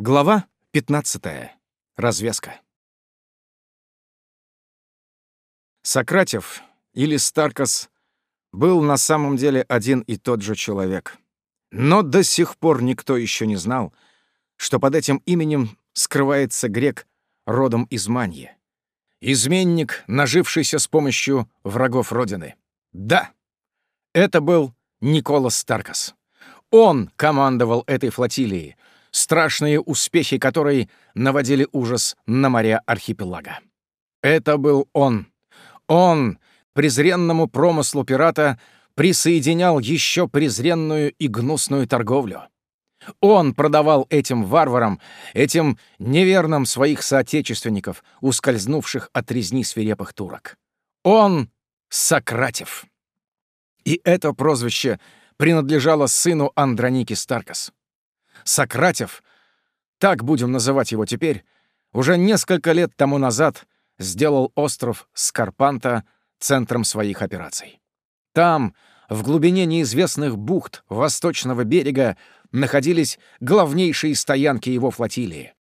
Глава 15. Развязка. Сократев или Старкас был на самом деле один и тот же человек. Но до сих пор никто еще не знал, что под этим именем скрывается грек родом из Маньи. Изменник, нажившийся с помощью врагов Родины. Да, это был Николас Старкас. Он командовал этой флотилией — страшные успехи которой наводили ужас на моря архипелага. Это был он. Он, презренному промыслу пирата, присоединял еще презренную и гнусную торговлю. Он продавал этим варварам, этим неверным своих соотечественников, ускользнувших от резни свирепых турок. Он — Сократев. И это прозвище принадлежало сыну Андроники Старкас. Сократев, так будем называть его теперь, уже несколько лет тому назад сделал остров Скарпанта центром своих операций. Там, в глубине неизвестных бухт восточного берега, находились главнейшие стоянки его флотилии.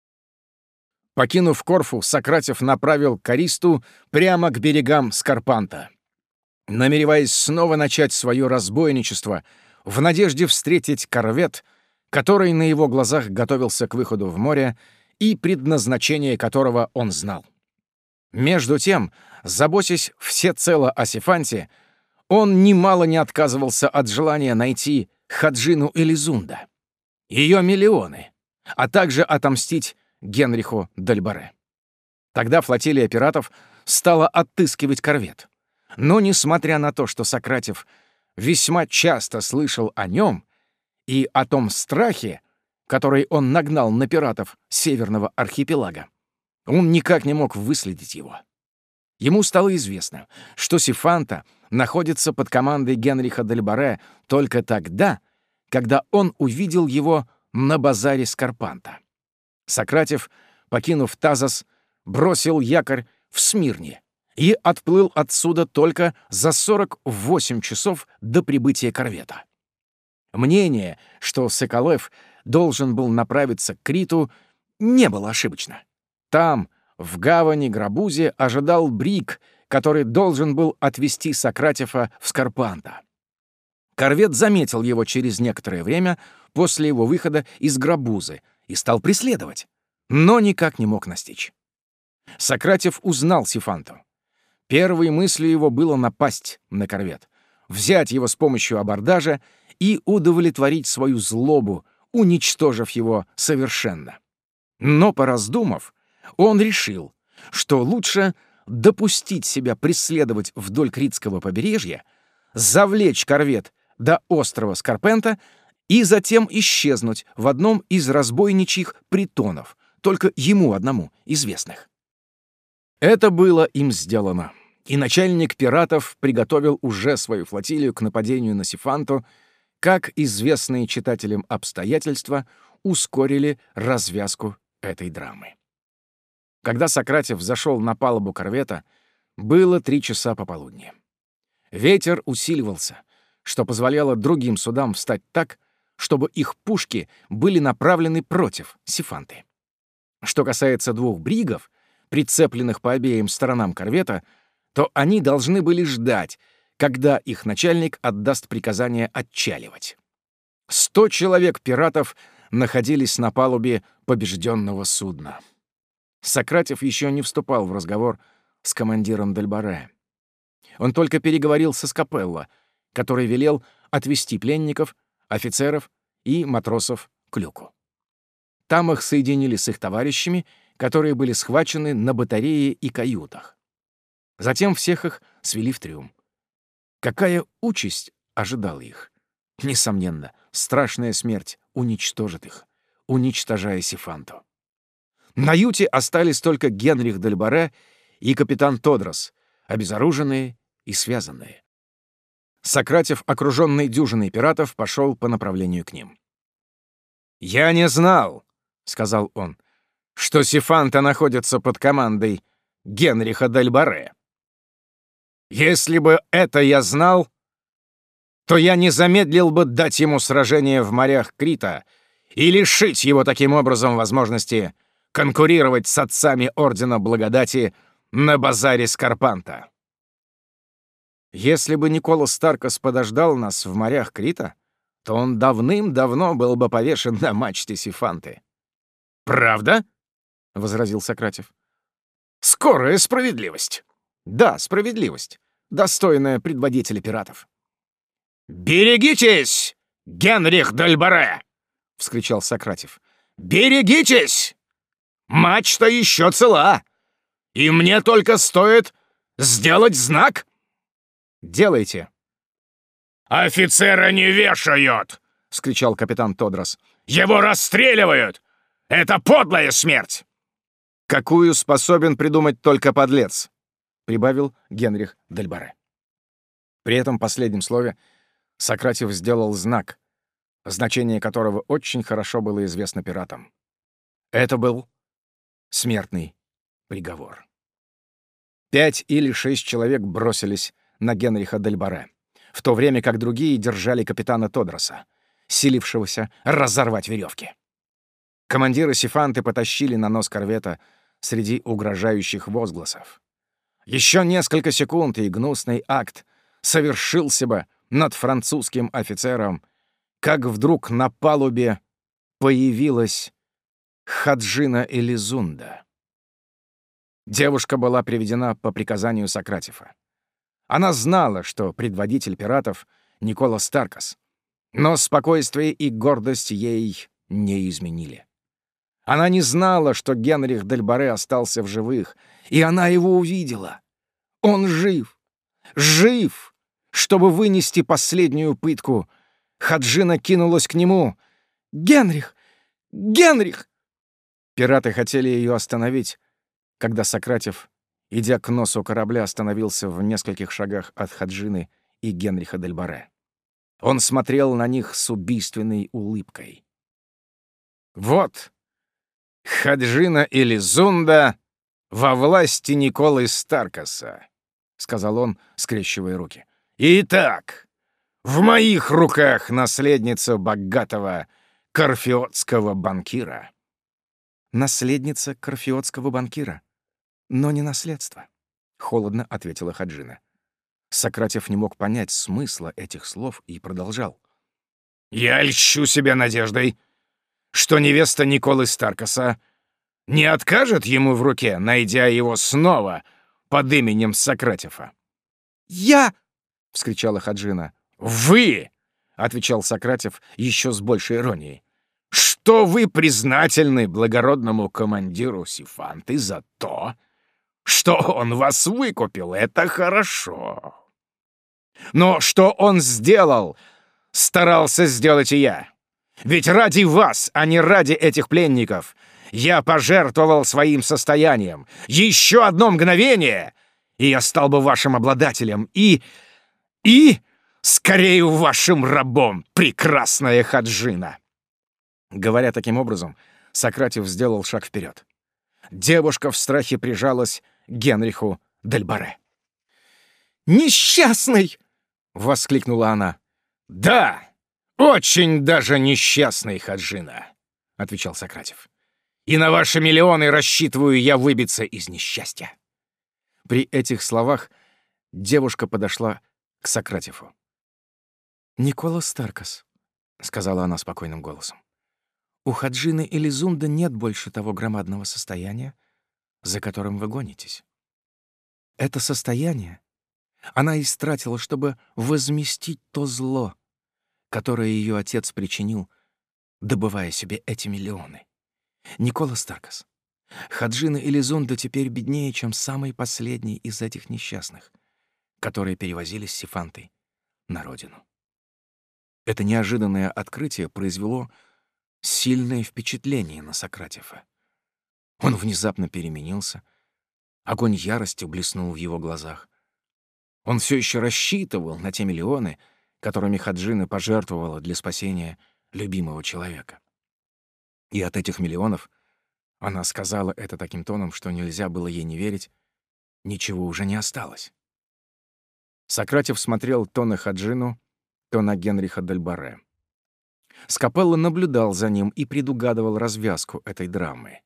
Покинув Корфу, Сократев направил Користу прямо к берегам Скарпанта. Намереваясь снова начать свое разбойничество, в надежде встретить корвет — который на его глазах готовился к выходу в море и предназначение которого он знал. Между тем, заботясь всецело о Сифанте, он немало не отказывался от желания найти Хаджину Элизунда, ее миллионы, а также отомстить Генриху Дальбаре. Тогда флотилия пиратов стала отыскивать корвет. Но, несмотря на то, что Сократев весьма часто слышал о нем, и о том страхе, который он нагнал на пиратов Северного архипелага. Он никак не мог выследить его. Ему стало известно, что Сифанта находится под командой Генриха Дельбаре только тогда, когда он увидел его на базаре Скарпанта. Сократев, покинув Тазас, бросил якорь в Смирне и отплыл отсюда только за 48 часов до прибытия корвета. Мнение, что Соколев должен был направиться к Криту, не было ошибочно. Там, в гавани Грабузе, ожидал Брик, который должен был отвезти Сократифа в Скарпанта. Корвет заметил его через некоторое время после его выхода из Грабузы и стал преследовать, но никак не мог настичь. Сократев узнал Сифанту. Первой мыслью его было напасть на корвет, взять его с помощью абордажа и удовлетворить свою злобу, уничтожив его совершенно. Но, пораздумав, он решил, что лучше допустить себя преследовать вдоль Критского побережья, завлечь корвет до острова Скарпента и затем исчезнуть в одном из разбойничьих притонов, только ему одному известных. Это было им сделано, и начальник пиратов приготовил уже свою флотилию к нападению на Сифанту как известные читателям обстоятельства ускорили развязку этой драмы. Когда Сократев зашел на палубу корвета, было три часа пополудни. Ветер усиливался, что позволяло другим судам встать так, чтобы их пушки были направлены против Сифанты. Что касается двух бригов, прицепленных по обеим сторонам корвета, то они должны были ждать, когда их начальник отдаст приказание отчаливать. Сто человек пиратов находились на палубе побежденного судна. Сократев еще не вступал в разговор с командиром Дельбаре. Он только переговорил со Скапелло, который велел отвести пленников, офицеров и матросов к люку. Там их соединили с их товарищами, которые были схвачены на батарее и каютах. Затем всех их свели в трюм. Какая участь ожидала их? Несомненно, страшная смерть уничтожит их, уничтожая Сифанту. На юте остались только Генрих Дельбаре и капитан Тодрос, обезоруженные и связанные. Сократев, окруженный дюжиной пиратов, пошел по направлению к ним. «Я не знал», — сказал он, — «что Сифанта находится под командой Генриха Дельбаре. Если бы это я знал, то я не замедлил бы дать ему сражение в морях Крита и лишить его таким образом возможности конкурировать с отцами Ордена Благодати на базаре Скарпанта. Если бы Никола Старкос подождал нас в морях Крита, то он давным-давно был бы повешен на мачте Сифанты. «Правда?» — возразил Сократев. «Скорая справедливость». «Да, справедливость, достойная предводителя пиратов». «Берегитесь, Генрих Дальбаре!» — вскричал Сократев. «Берегитесь! Мачта еще цела, и мне только стоит сделать знак». «Делайте», «Офицера не вешают!» — скричал капитан Тодрос. «Его расстреливают! Это подлая смерть!» «Какую способен придумать только подлец!» — прибавил Генрих Дельбаре. При этом последнем слове Сократев сделал знак, значение которого очень хорошо было известно пиратам. Это был смертный приговор. Пять или шесть человек бросились на Генриха Дельбаре в то время как другие держали капитана Тодроса, силившегося разорвать веревки. Командиры Сифанты потащили на нос корвета среди угрожающих возгласов. Еще несколько секунд, и гнусный акт совершился бы над французским офицером, как вдруг на палубе появилась Хаджина Элизунда. Девушка была приведена по приказанию Сократифа. Она знала, что предводитель пиратов — Никола Старкас, но спокойствие и гордость ей не изменили. Она не знала, что Генрих Дельбаре остался в живых, и она его увидела. Он жив! Жив! Чтобы вынести последнюю пытку, Хаджина кинулась к нему. «Генрих! Генрих!» Пираты хотели ее остановить, когда Сократев идя к носу корабля, остановился в нескольких шагах от Хаджины и Генриха Дельбаре. Он смотрел на них с убийственной улыбкой. «Вот, Хаджина или Зунда во власти Николы Старкаса», — сказал он, скрещивая руки. «Итак, в моих руках наследница богатого корфиотского банкира». «Наследница корфиотского банкира», но не наследство», — холодно ответила Хаджина. Сократев не мог понять смысла этих слов и продолжал. «Я льщу себя надеждой, что невеста Николы Старкаса не откажет ему в руке, найдя его снова под именем Сократифа». «Я!» — вскричала Хаджина. «Вы!» — отвечал Сократев еще с большей иронией. «Что вы признательны благородному командиру Сифанты за то, что он вас выкупил, это хорошо. Но что он сделал, старался сделать и я. Ведь ради вас, а не ради этих пленников, я пожертвовал своим состоянием. Еще одно мгновение, и я стал бы вашим обладателем. И... и... скорее вашим рабом, прекрасная Хаджина!» Говоря таким образом, Сократев сделал шаг вперед. Девушка в страхе прижалась Генриху Дельбаре. «Несчастный!» — воскликнула она. «Да, очень даже несчастный, Хаджина», — отвечал Сократев. «И на ваши миллионы рассчитываю я выбиться из несчастья». При этих словах девушка подошла к Сократеву. «Никола Старкас», — сказала она спокойным голосом. «У Хаджины или Зунда нет больше того громадного состояния, за которым вы гонитесь. Это состояние она истратила, чтобы возместить то зло, которое ее отец причинил, добывая себе эти миллионы. Никола Старкас, Хаджина Элизонда теперь беднее, чем самый последний из этих несчастных, которые перевозились с Сифантой на родину. Это неожиданное открытие произвело сильное впечатление на Сократифа. Он внезапно переменился. Огонь ярости блеснул в его глазах. Он все еще рассчитывал на те миллионы, которыми Хаджина пожертвовала для спасения любимого человека. И от этих миллионов она сказала это таким тоном, что нельзя было ей не верить, ничего уже не осталось. Сократев смотрел то на Хаджину, то на Генриха Дельбаре. Скапелло наблюдал за ним и предугадывал развязку этой драмы.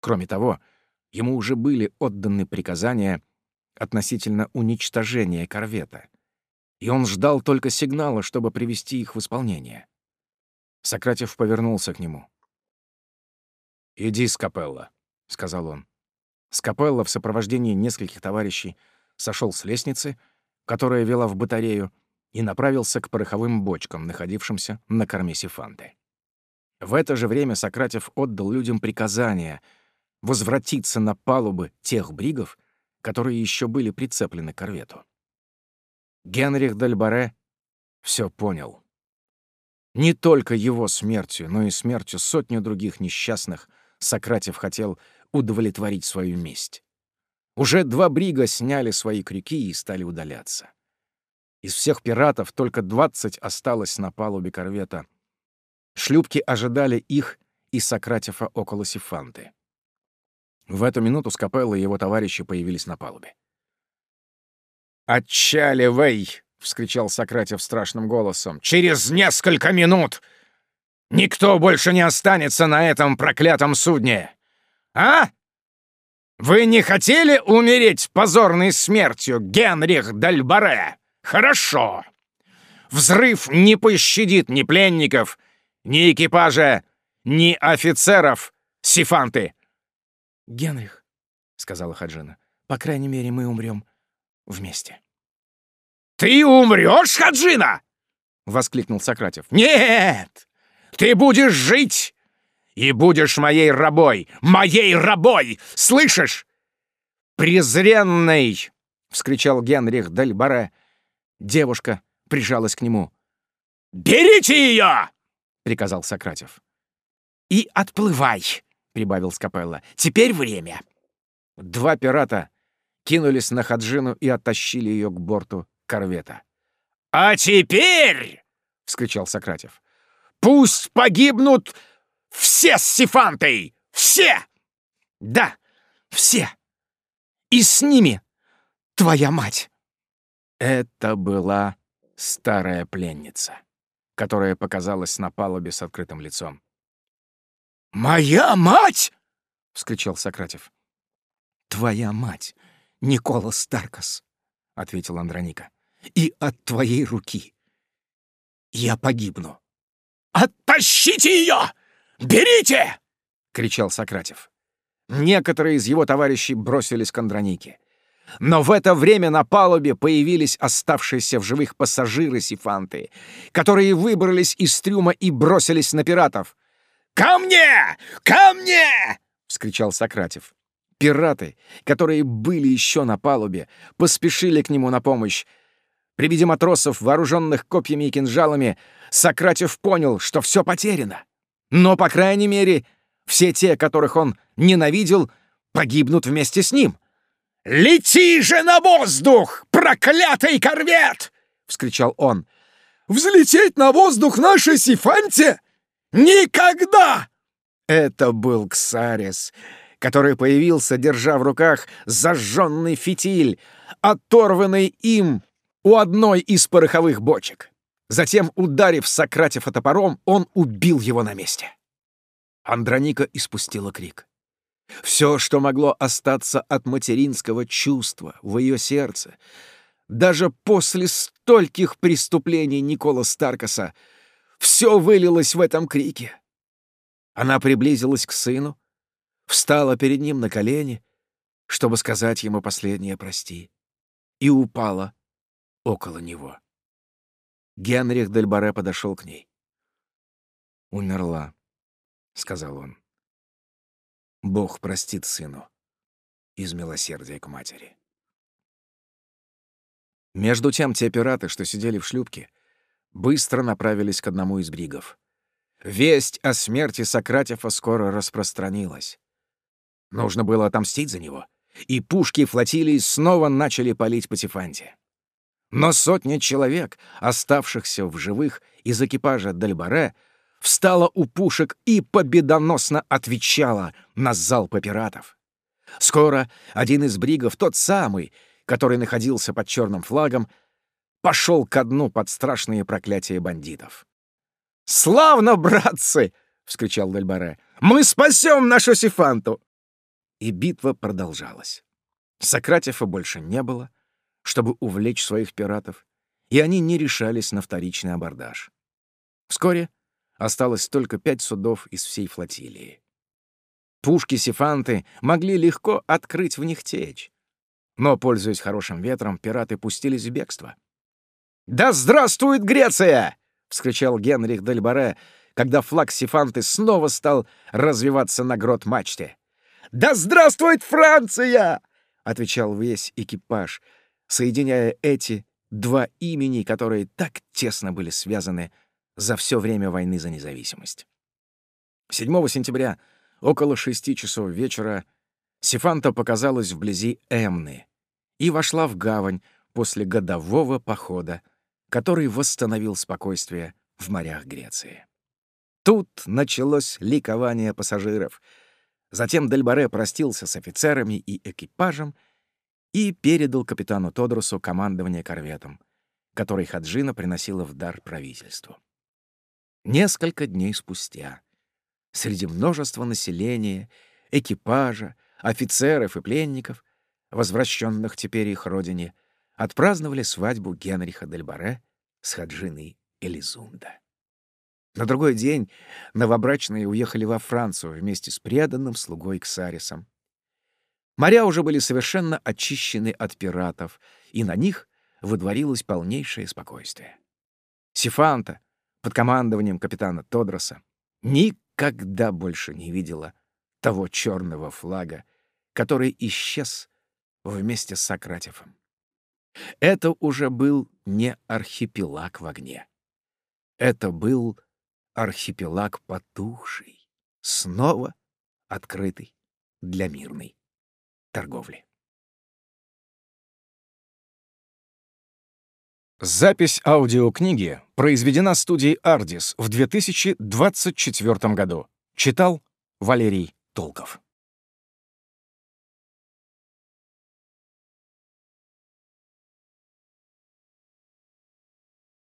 Кроме того, ему уже были отданы приказания относительно уничтожения корвета, и он ждал только сигнала, чтобы привести их в исполнение. Сократев повернулся к нему. «Иди, Скапелла», — сказал он. Скапелла в сопровождении нескольких товарищей сошел с лестницы, которая вела в батарею, и направился к пороховым бочкам, находившимся на корме Сифанты. В это же время Сократев отдал людям приказание возвратиться на палубы тех бригов, которые еще были прицеплены к корвету. Генрих Дальбаре все понял. Не только его смертью, но и смертью сотни других несчастных Сократев хотел удовлетворить свою месть. Уже два брига сняли свои крюки и стали удаляться. Из всех пиратов только двадцать осталось на палубе корвета. Шлюпки ожидали их и Сократифа около Сифанты. В эту минуту Скапелло и его товарищи появились на палубе. «Отчаливай!» — вскричал Сократев страшным голосом. «Через несколько минут никто больше не останется на этом проклятом судне! А? Вы не хотели умереть позорной смертью, Генрих Дальбаре? Хорошо. Взрыв не пощадит ни пленников, ни экипажа, ни офицеров, сифанты. «Генрих», — сказала Хаджина, — «по крайней мере, мы умрем вместе». «Ты умрешь, Хаджина?» — воскликнул Сократев. «Нет! Ты будешь жить и будешь моей рабой! Моей рабой! Слышишь?» «Презренный!» — вскричал Генрих Дельбаре. Девушка прижалась к нему. «Берите ее!» — приказал Сократев. «И отплывай!» — прибавил Скапелла. «Теперь время!» Два пирата кинулись на Хаджину и оттащили ее к борту корвета. «А теперь!» — вскричал Сократев. «Пусть погибнут все с Сифантой! Все!» «Да, все! И с ними твоя мать!» Это была старая пленница, которая показалась на палубе с открытым лицом. «Моя мать!» — вскричал Сократев. «Твоя мать, Никола Старкас», — ответил Андроника. «И от твоей руки я погибну». «Оттащите ее! Берите!» — кричал Сократев. Некоторые из его товарищей бросились к Андронике. Но в это время на палубе появились оставшиеся в живых пассажиры Сифанты, которые выбрались из трюма и бросились на пиратов. «Ко мне! Ко мне!» — вскричал Сократев. Пираты, которые были еще на палубе, поспешили к нему на помощь. При виде матросов, вооруженных копьями и кинжалами, Сократев понял, что все потеряно. Но, по крайней мере, все те, которых он ненавидел, погибнут вместе с ним — «Лети же на воздух, проклятый корвет!» — вскричал он. «Взлететь на воздух нашей Сифанте? Никогда!» Это был Ксарис, который появился, держа в руках зажженный фитиль, оторванный им у одной из пороховых бочек. Затем, ударив Сократифа топором, он убил его на месте. Андроника испустила крик. Все, что могло остаться от материнского чувства в ее сердце, даже после стольких преступлений Никола Старкаса, все вылилось в этом крике. Она приблизилась к сыну, встала перед ним на колени, чтобы сказать ему последнее «прости», и упала около него. Генрих Дельбаре подошел к ней. «Умерла», — сказал он. Бог простит сыну из милосердия к матери. Между тем те пираты, что сидели в шлюпке, быстро направились к одному из бригов. Весть о смерти Сократифа скоро распространилась. Нужно было отомстить за него, и пушки флотилии снова начали палить по Тифанте. Но сотня человек, оставшихся в живых из экипажа Дальбаре, встала у пушек и победоносно отвечала на залпы пиратов. Скоро один из бригов, тот самый, который находился под черным флагом, пошел ко дну под страшные проклятия бандитов. «Славно, братцы!» — вскричал Дельбаре. «Мы спасем нашу Сифанту!» И битва продолжалась. Сократифа больше не было, чтобы увлечь своих пиратов, и они не решались на вторичный абордаж. Вскоре осталось только пять судов из всей флотилии. Пушки Сифанты могли легко открыть в них течь, но, пользуясь хорошим ветром, пираты пустились в бегство. «Да здравствует Греция!» — вскричал Генрих Дельбаре, когда флаг Сифанты снова стал развиваться на грот-мачте. «Да здравствует Франция!» — отвечал весь экипаж, соединяя эти два имени, которые так тесно были связаны за все время войны за независимость. 7 сентября около шести часов вечера Сифанта показалась вблизи Эмны и вошла в гавань после годового похода, который восстановил спокойствие в морях Греции. Тут началось ликование пассажиров. Затем Дельбаре простился с офицерами и экипажем и передал капитану Тодрусу командование корветом, который Хаджина приносила в дар правительству. Несколько дней спустя среди множества населения, экипажа, офицеров и пленников, возвращенных теперь их родине, отпраздновали свадьбу Генриха Дельбаре с Хаджиной Элизунда. На другой день новобрачные уехали во Францию вместе с преданным слугой Ксарисом. Моря уже были совершенно очищены от пиратов, и на них выдворилось полнейшее спокойствие. Сифанта под командованием капитана Тодроса никогда больше не видела того черного флага, который исчез вместе с Сократифом. Это уже был не архипелаг в огне. Это был архипелаг потухший, снова открытый для мирной торговли. Запись аудиокниги произведена студией «Ардис» в 2024 году. Читал Валерий Толков.